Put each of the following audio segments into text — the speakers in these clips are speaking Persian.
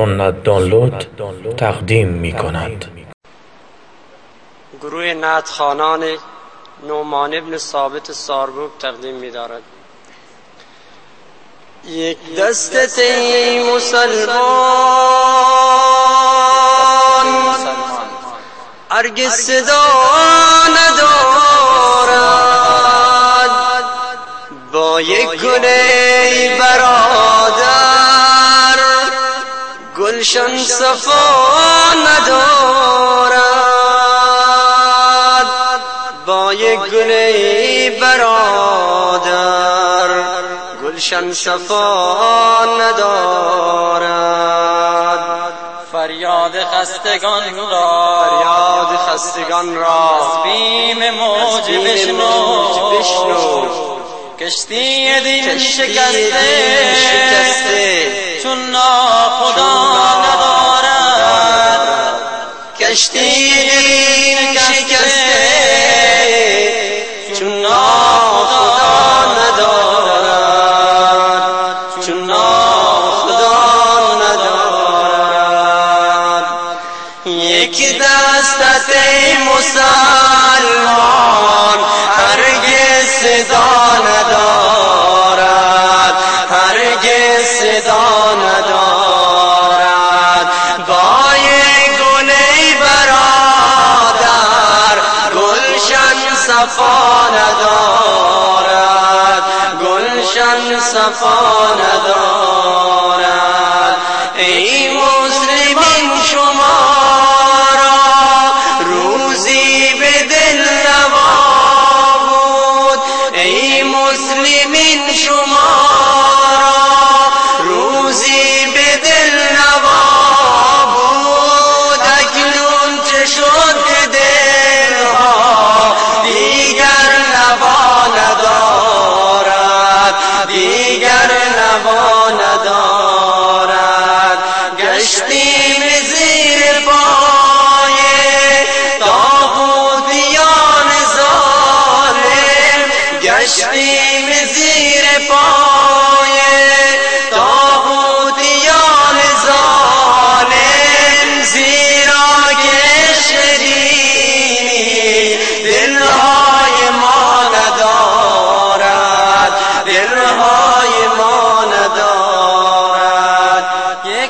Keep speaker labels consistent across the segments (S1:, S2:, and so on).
S1: سنت دانلود تقدیم می کند
S2: گروه نت خانان نومان ابن ثابت ساربوک تقدیم می دارد یک دستت ای مسلمان ارگز صدا ندارد. با یک گله برادر گلشن صفا ندارد. با یک گله برادر گلشن صفا ندارد.
S3: فریاد خستگان را
S2: فریاد خستگان را
S3: بیم موج بشنو. کشتی دین شکسته. چون ناخدا ندارد.
S2: کشتی ندارد. گلشن صفا ندارد. ای مسلمین شما را روزی به دل نوا بود. ای مسلمین شما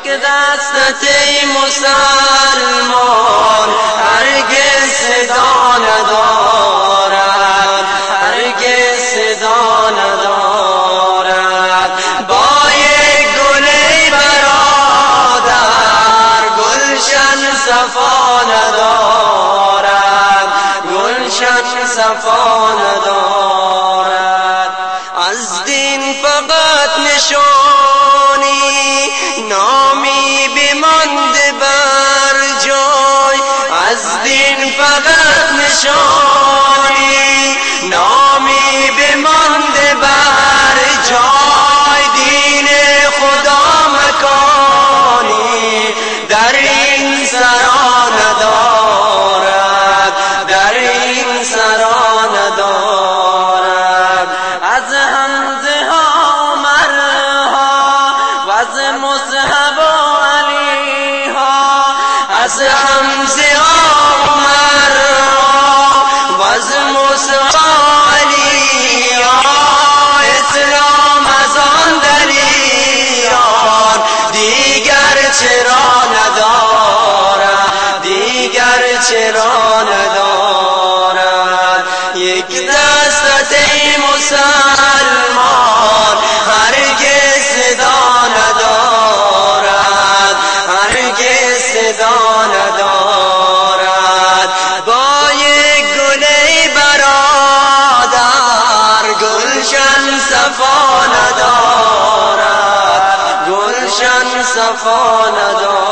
S2: یک دستت ای مسلمان هرگز صدا ندارد هرگز صدا ندارد. با یک گله برادر گلشن صفا ندارد گلشن صفا ندارد. از دین فقط نشانی نامی بمانده بر جای از دین فقط نشانی
S3: از حمزه
S2: عمر و از موسی علی اسلام از آن دلیان دیگر چرا ندارد؟ دیگر چرا ندارد؟ یک دستت ای مسلمان گلشن صفا ندارد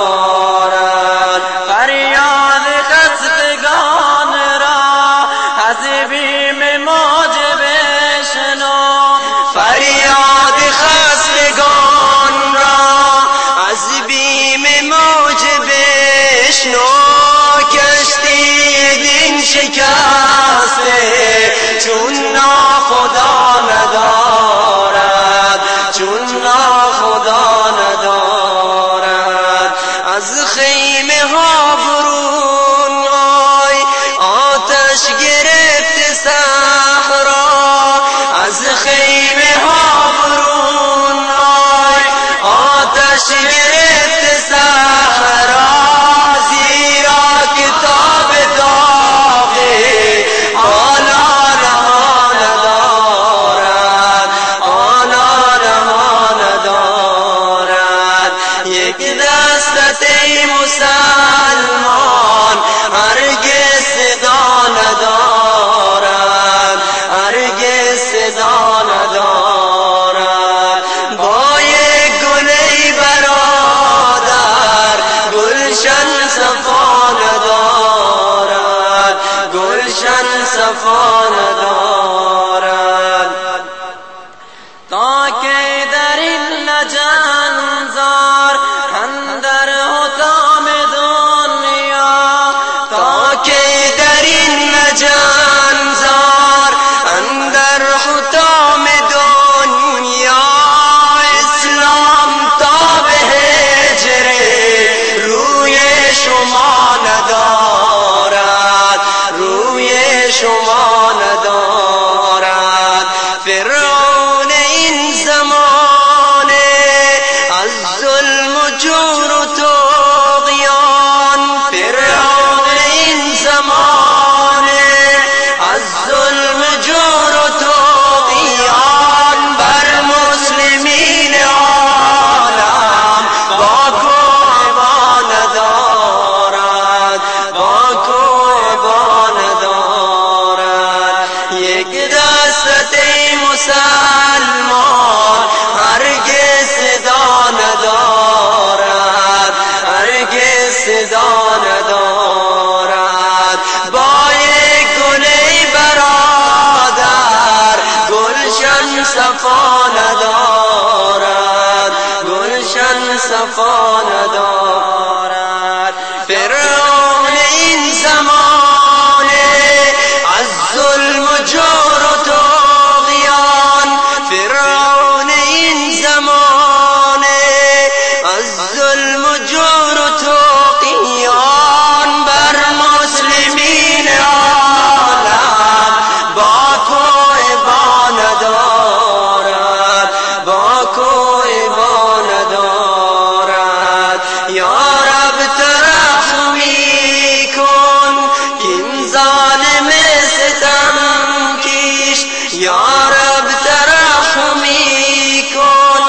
S2: یا رب ترحمی کن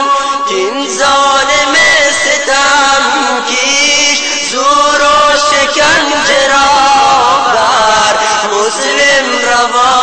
S2: این ظالم ستم کیش زور و شکنج را بر مسلم روا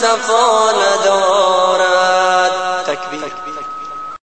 S2: صدقوا